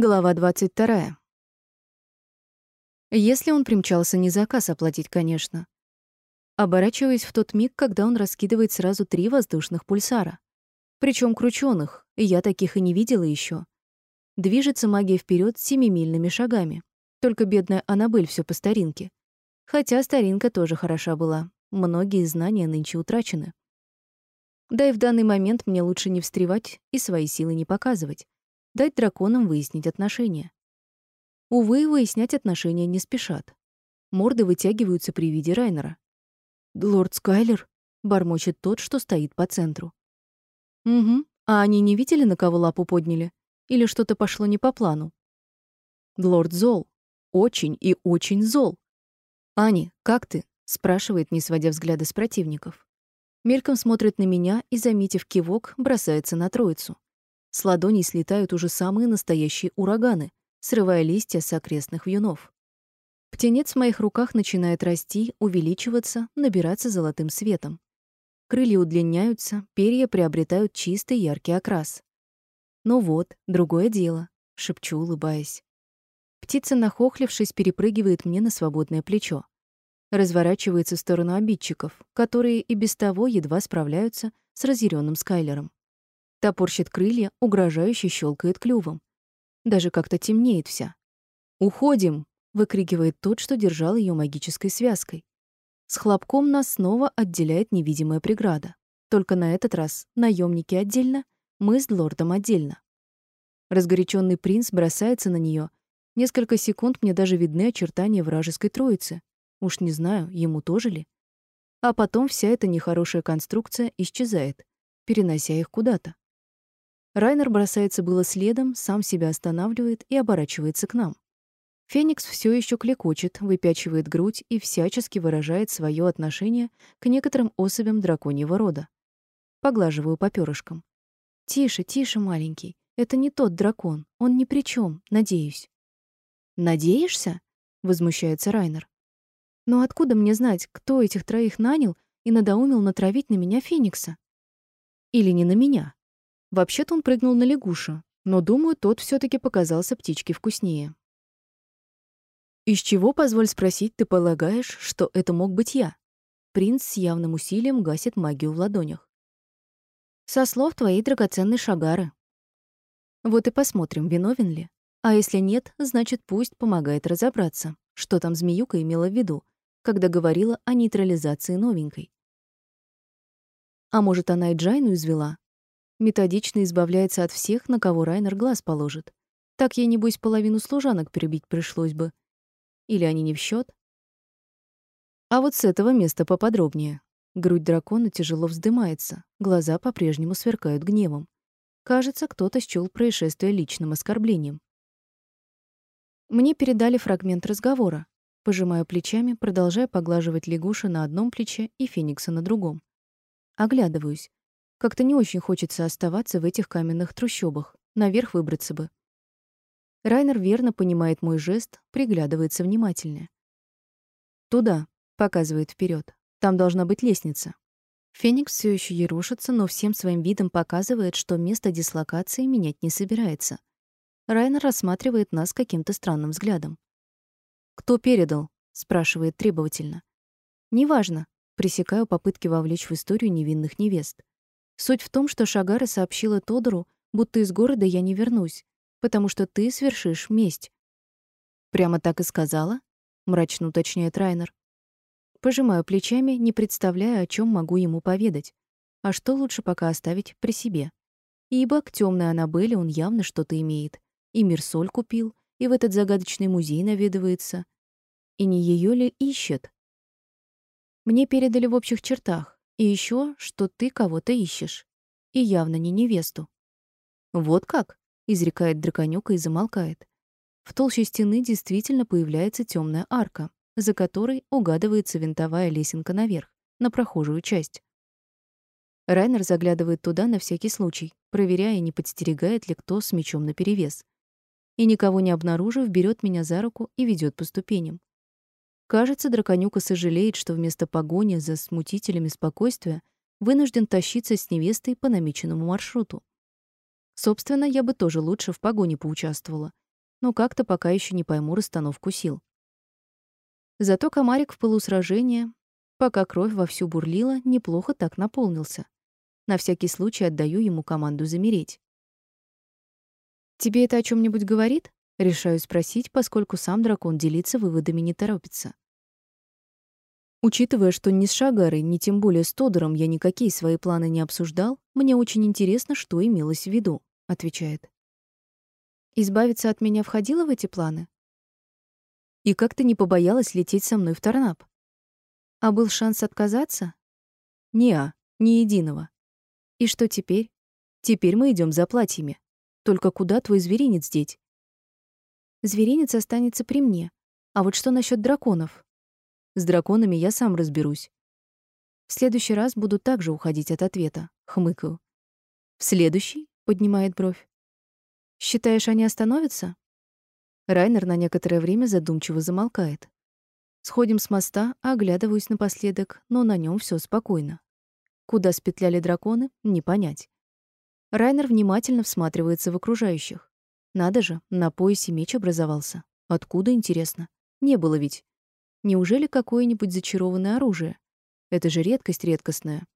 Глава 22. Если он примчался не заказ оплатить, конечно. Оборачиваясь в тот миг, когда он раскидывает сразу три воздушных пульсара. Причем кручёных, я таких и не видела еще. Движется магия вперед семимильными шагами. Только бедная Аннабель все по старинке. Хотя старинка тоже хороша была. Многие знания нынче утрачены. Да и в данный момент мне лучше не встревать и свои силы не показывать дать драконам выяснить отношения. Увы, выяснять отношения не спешат. Морды вытягиваются при виде Райнера. «Лорд Скайлер?» — бормочет тот, что стоит по центру. «Угу. А они не видели, на кого лапу подняли? Или что-то пошло не по плану?» «Лорд зол. Очень и очень зол. Ани, как ты?» — спрашивает, не сводя взгляда с противников. Мельком смотрит на меня и, заметив кивок, бросается на троицу. С ладоней слетают уже самые настоящие ураганы, срывая листья с окрестных вьюнов. Птенец в моих руках начинает расти, увеличиваться, набираться золотым светом. Крылья удлиняются, перья приобретают чистый яркий окрас. «Ну вот, другое дело», — шепчу, улыбаясь. Птица, нахохлившись, перепрыгивает мне на свободное плечо. Разворачивается в сторону обидчиков, которые и без того едва справляются с разъяренным Скайлером. Топорщит крылья, угрожающе щелкает клювом. Даже как-то темнеет вся. «Уходим!» — выкрикивает тот, что держал ее магической связкой. С хлопком нас снова отделяет невидимая преграда. Только на этот раз наемники отдельно, мы с лордом отдельно. Разгоряченный принц бросается на нее. Несколько секунд мне даже видны очертания вражеской троицы. Уж не знаю, ему тоже ли. А потом вся эта нехорошая конструкция исчезает, перенося их куда-то. Райнер бросается было следом, сам себя останавливает и оборачивается к нам. Феникс все еще клекочет, выпячивает грудь и всячески выражает свое отношение к некоторым особям драконьего рода. Поглаживаю по перышкам. «Тише, тише, маленький. Это не тот дракон. Он ни при чем, надеюсь». «Надеешься?» — возмущается Райнер. «Но откуда мне знать, кто этих троих нанял и надоумил натравить на меня Феникса? Или не на меня?» Вообще-то он прыгнул на лягуша, но, думаю, тот все таки показался птичке вкуснее. «Из чего, позволь спросить, ты полагаешь, что это мог быть я?» Принц с явным усилием гасит магию в ладонях. «Со слов твоей драгоценной Шагары». Вот и посмотрим, виновен ли. А если нет, значит, пусть помогает разобраться, что там змеюка имела в виду, когда говорила о нейтрализации новенькой. А может, она и Джайну извела, Методично избавляется от всех, на кого Райнер глаз положит. Так ей, небось, половину служанок перебить пришлось бы. Или они не в счет? А вот с этого места поподробнее. Грудь дракона тяжело вздымается, глаза по-прежнему сверкают гневом. Кажется, кто-то счёл происшествие личным оскорблением. Мне передали фрагмент разговора. Пожимаю плечами, продолжая поглаживать лягуша на одном плече и феникса на другом. Оглядываюсь. Как-то не очень хочется оставаться в этих каменных трущобах. Наверх выбраться бы. Райнер верно понимает мой жест, приглядывается внимательнее. «Туда», — показывает вперед. «Там должна быть лестница». Феникс все еще ерошится, но всем своим видом показывает, что место дислокации менять не собирается. Райнер рассматривает нас каким-то странным взглядом. «Кто передал?» — спрашивает требовательно. «Неважно», — пресекаю попытки вовлечь в историю невинных невест. Суть в том, что Шагара сообщила Тодору, будто из города я не вернусь, потому что ты свершишь месть. Прямо так и сказала? мрачно уточняет Райнер. Пожимаю плечами, не представляя, о чем могу ему поведать. А что лучше пока оставить при себе? Ибо к темной Аннабелле он явно что-то имеет. И мир соль купил, и в этот загадочный музей наведывается. И не ее ли ищет? Мне передали в общих чертах. И еще, что ты кого-то ищешь. И явно не невесту. Вот как? изрекает драконюка и замолкает. В толще стены действительно появляется темная арка, за которой угадывается винтовая лесенка наверх, на прохожую часть. Райнер заглядывает туда на всякий случай, проверяя, не подстерегает ли кто с мечом наперевес. И никого не обнаружив, берет меня за руку и ведет по ступеням. Кажется, драконюка сожалеет, что вместо погони за смутителями спокойствия вынужден тащиться с невестой по намеченному маршруту. Собственно, я бы тоже лучше в погоне поучаствовала, но как-то пока еще не пойму расстановку сил. Зато комарик в полусражении, пока кровь вовсю бурлила, неплохо так наполнился. На всякий случай отдаю ему команду замереть. «Тебе это о чем нибудь говорит?» Решаю спросить, поскольку сам дракон делиться выводами не торопится. Учитывая, что ни с Шагарой, ни тем более с Тодором я никакие свои планы не обсуждал, мне очень интересно, что имелось в виду, отвечает. Избавиться от меня входило в эти планы? И как ты не побоялась лететь со мной в Торнап? А был шанс отказаться? Неа, ни единого. И что теперь? Теперь мы идем за платьями. Только куда твой зверинец деть? Зверинец останется при мне. А вот что насчет драконов? С драконами я сам разберусь. В следующий раз буду также уходить от ответа, хмыкаю. В следующий? поднимает бровь. Считаешь, они остановятся? Райнер на некоторое время задумчиво замолкает. Сходим с моста, оглядываюсь напоследок, но на нем все спокойно. Куда спетляли драконы, не понять. Райнер внимательно всматривается в окружающих. Надо же, на поясе меч образовался. Откуда, интересно? Не было ведь. Неужели какое-нибудь зачарованное оружие? Это же редкость редкостная.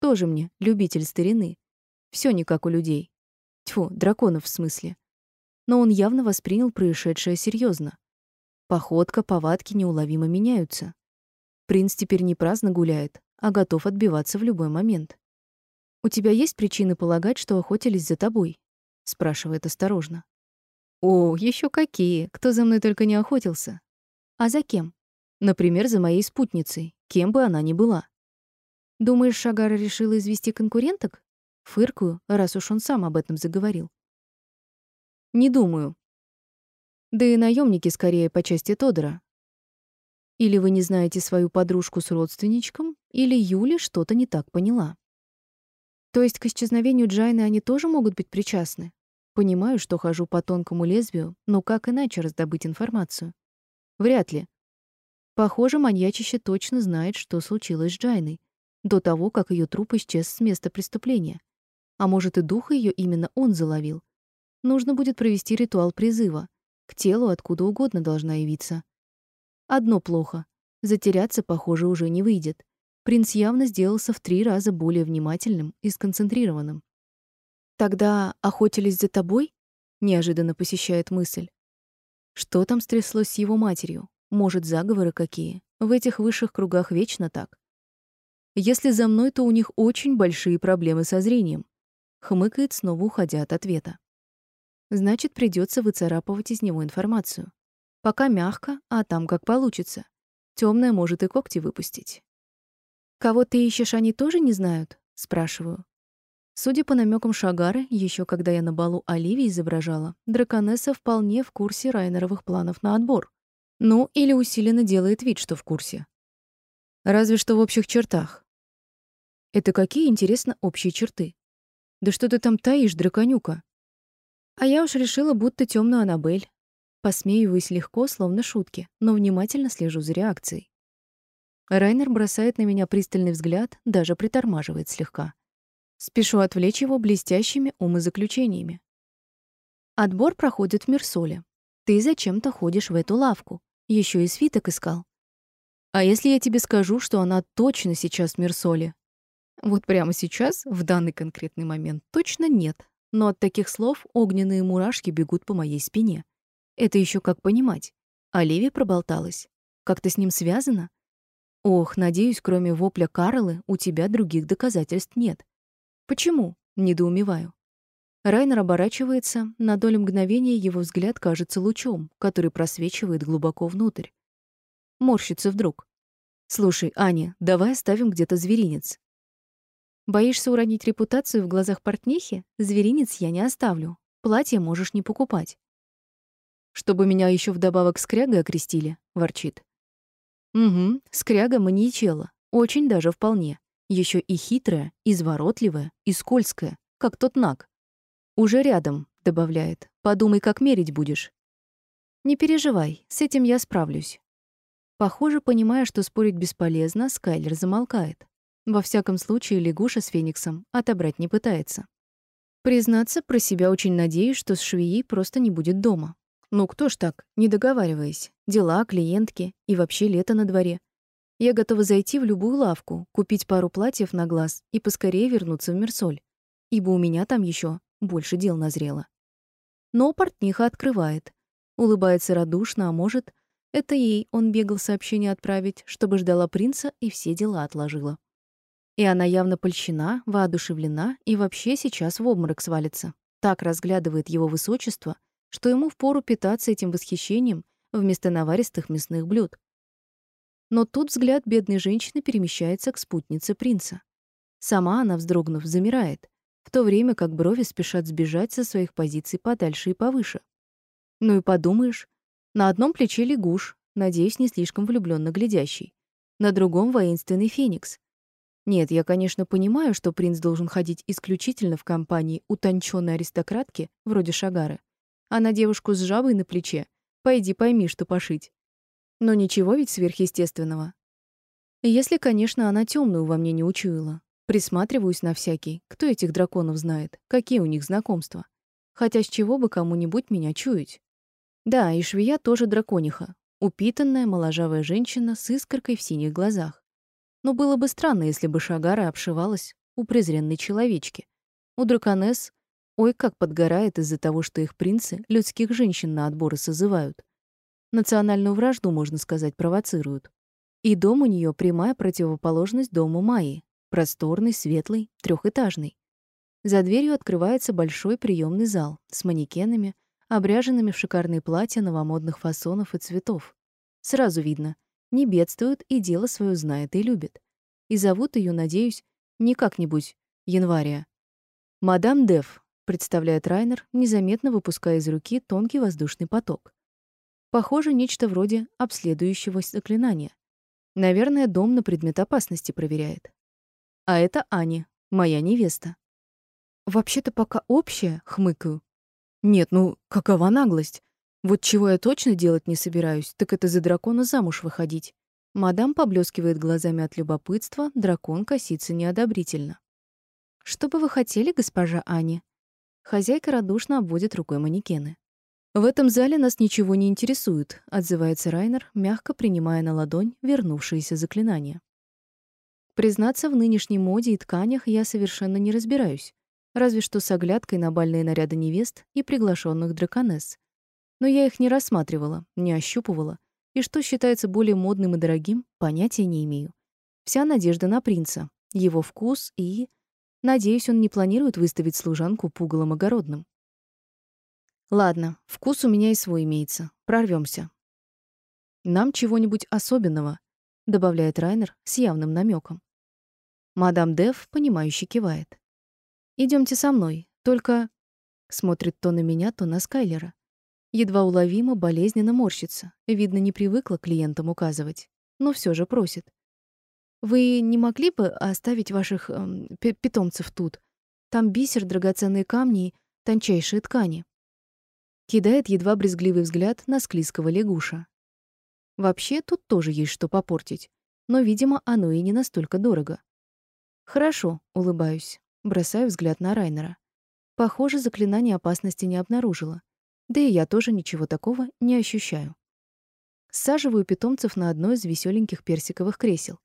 Тоже мне, любитель старины. Все не как у людей. Тьфу, драконов в смысле. Но он явно воспринял происшедшее серьезно. Походка, повадки неуловимо меняются. Принц теперь не праздно гуляет, а готов отбиваться в любой момент. «У тебя есть причины полагать, что охотились за тобой?» — спрашивает осторожно. «О, еще какие! Кто за мной только не охотился!» А за кем? Например, за моей спутницей, кем бы она ни была. Думаешь, Шагара решила извести конкуренток? Фыркую, раз уж он сам об этом заговорил. Не думаю. Да и наемники скорее по части Тодора. Или вы не знаете свою подружку с родственничком, или Юля что-то не так поняла. То есть к исчезновению Джайны они тоже могут быть причастны? Понимаю, что хожу по тонкому лезвию, но как иначе раздобыть информацию? Вряд ли. Похоже, маньячище точно знает, что случилось с Джайной, до того, как ее труп исчез с места преступления. А может, и духа ее именно он заловил. Нужно будет провести ритуал призыва. К телу откуда угодно должна явиться. Одно плохо. Затеряться, похоже, уже не выйдет. Принц явно сделался в три раза более внимательным и сконцентрированным. «Тогда охотились за тобой?» — неожиданно посещает мысль. Что там стряслось с его матерью? Может, заговоры какие? В этих высших кругах вечно так. Если за мной, то у них очень большие проблемы со зрением. Хмыкает, снова уходя от ответа. Значит, придется выцарапывать из него информацию. Пока мягко, а там как получится. Темная может и когти выпустить. «Кого ты ищешь, они тоже не знают?» — спрашиваю. Судя по намекам Шагары, еще когда я на балу Оливии изображала, драконесса вполне в курсе Райнеровых планов на отбор. Ну, или усиленно делает вид, что в курсе. Разве что в общих чертах. Это какие, интересно, общие черты? Да что ты там таишь, драконюка? А я уж решила, будто темную Аннабель. Посмеиваюсь легко, словно шутки, но внимательно слежу за реакцией. Райнер бросает на меня пристальный взгляд, даже притормаживает слегка. Спешу отвлечь его блестящими умозаключениями. Отбор проходит в Мирсоле. Ты зачем-то ходишь в эту лавку. Еще и свиток искал. А если я тебе скажу, что она точно сейчас в Мирсоле? Вот прямо сейчас, в данный конкретный момент, точно нет. Но от таких слов огненные мурашки бегут по моей спине. Это еще как понимать. Оливия проболталась. Как-то с ним связано? Ох, надеюсь, кроме вопля Карлы, у тебя других доказательств нет. Почему? недоумеваю. Райнер оборачивается, на долю мгновения его взгляд кажется лучом, который просвечивает глубоко внутрь. Морщится вдруг. Слушай, Аня, давай оставим где-то зверинец. Боишься уронить репутацию в глазах портнихи? Зверинец я не оставлю. Платье можешь не покупать. Чтобы меня еще вдобавок скрягой окрестили, ворчит. Угу, скряга маньячела. Очень даже вполне. Еще и хитрая, изворотливая, и скользкая, как тот наг. «Уже рядом», — добавляет. «Подумай, как мерить будешь». «Не переживай, с этим я справлюсь». Похоже, понимая, что спорить бесполезно, Скайлер замолкает. Во всяком случае, лягуша с Фениксом отобрать не пытается. Признаться, про себя очень надеюсь, что с швеей просто не будет дома. Ну кто ж так, не договариваясь. Дела, клиентки и вообще лето на дворе. Я готова зайти в любую лавку, купить пару платьев на глаз и поскорее вернуться в Мерсоль, ибо у меня там еще больше дел назрело. Но портниха открывает. Улыбается радушно, а может, это ей он бегал сообщение отправить, чтобы ждала принца и все дела отложила. И она явно польщена, воодушевлена и вообще сейчас в обморок свалится. Так разглядывает его высочество, что ему впору питаться этим восхищением вместо наваристых мясных блюд. Но тут взгляд бедной женщины перемещается к спутнице принца. Сама она, вздрогнув, замирает, в то время как брови спешат сбежать со своих позиций подальше и повыше. Ну и подумаешь, на одном плече лягуш, надеюсь, не слишком влюбленно глядящий, на другом воинственный феникс. Нет, я, конечно, понимаю, что принц должен ходить исключительно в компании утонченной аристократки вроде Шагары, а на девушку с жабой на плече пойди пойми, что пошить. Но ничего ведь сверхъестественного. Если, конечно, она темную во мне не учуяла. Присматриваюсь на всякий, кто этих драконов знает, какие у них знакомства. Хотя с чего бы кому-нибудь меня чуять? Да, и швея тоже дракониха. Упитанная, моложавая женщина с искоркой в синих глазах. Но было бы странно, если бы Шагара обшивалась у презренной человечки. У драконесс ой как подгорает из-за того, что их принцы людских женщин на отборы созывают. Национальную вражду, можно сказать, провоцируют. И дом у нее прямая противоположность дому Майи. Просторный, светлый, трехэтажный. За дверью открывается большой приемный зал с манекенами, обряженными в шикарные платья новомодных фасонов и цветов. Сразу видно, не бедствует и дело свое знает и любит. И зовут ее, надеюсь, не как-нибудь Январия. «Мадам Дев», — представляет Райнер, незаметно выпуская из руки тонкий воздушный поток. Похоже, нечто вроде обследующего заклинания. Наверное, дом на предмет опасности проверяет. А это Аня, моя невеста. Вообще-то пока общая, хмыкаю. Нет, ну какова наглость? Вот чего я точно делать не собираюсь, так это за дракона замуж выходить. Мадам поблескивает глазами от любопытства, дракон косится неодобрительно. Что бы вы хотели, госпожа Аня? Хозяйка радушно обводит рукой манекены. В этом зале нас ничего не интересует, отзывается Райнер, мягко принимая на ладонь вернувшееся заклинание. Признаться, в нынешней моде и тканях я совершенно не разбираюсь, разве что с оглядкой на бальные наряды невест и приглашенных драконесс. Но я их не рассматривала, не ощупывала, и что считается более модным и дорогим, понятия не имею. Вся надежда на принца, его вкус и... Надеюсь, он не планирует выставить служанку пугалом огородным. Ладно, вкус у меня и свой имеется. Прорвемся. Нам чего-нибудь особенного, добавляет Райнер с явным намеком. Мадам Дев понимающе кивает. Идемте со мной, только смотрит то на меня, то на Скайлера. Едва уловимо болезненно морщится. Видно, не привыкла клиентам указывать, но все же просит. Вы не могли бы оставить ваших эм, питомцев тут? Там бисер, драгоценные камни тончайшие ткани кидает едва брезгливый взгляд на склизкого лягуша. Вообще, тут тоже есть что попортить, но, видимо, оно и не настолько дорого. Хорошо, улыбаюсь, бросаю взгляд на Райнера. Похоже, заклинание опасности не обнаружило. Да и я тоже ничего такого не ощущаю. Саживаю питомцев на одно из веселеньких персиковых кресел.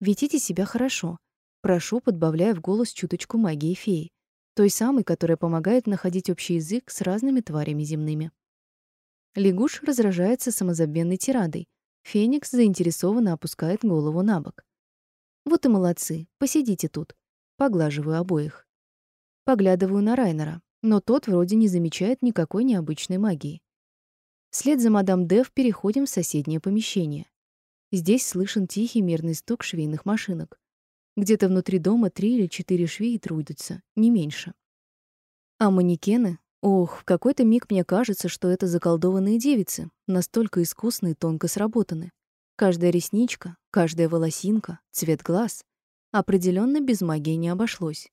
Ведите себя хорошо. Прошу, подбавляя в голос чуточку магии феи той самой, которая помогает находить общий язык с разными тварями земными. Лягуш разражается самозабвенной тирадой. Феникс заинтересованно опускает голову на бок. Вот и молодцы. Посидите тут. Поглаживаю обоих. Поглядываю на Райнера, но тот вроде не замечает никакой необычной магии. Вслед за мадам Дев переходим в соседнее помещение. Здесь слышен тихий мирный стук швейных машинок. Где-то внутри дома три или четыре швеи трудятся, не меньше. А манекены? Ох, в какой-то миг мне кажется, что это заколдованные девицы, настолько искусны и тонко сработаны. Каждая ресничка, каждая волосинка, цвет глаз. определенно без магии не обошлось.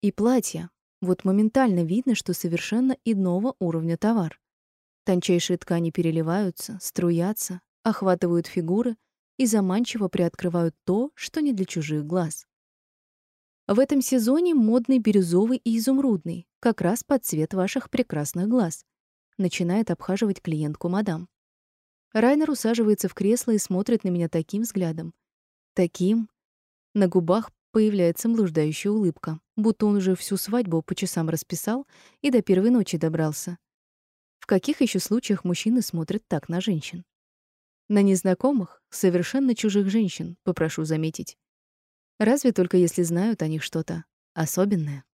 И платья. Вот моментально видно, что совершенно иного уровня товар. Тончайшие ткани переливаются, струятся, охватывают фигуры, и заманчиво приоткрывают то, что не для чужих глаз. В этом сезоне модный бирюзовый и изумрудный, как раз под цвет ваших прекрасных глаз. Начинает обхаживать клиентку мадам. Райнер усаживается в кресло и смотрит на меня таким взглядом. Таким. На губах появляется блуждающая улыбка, будто он уже всю свадьбу по часам расписал и до первой ночи добрался. В каких еще случаях мужчины смотрят так на женщин? На незнакомых, совершенно чужих женщин, попрошу заметить. Разве только если знают о них что-то особенное.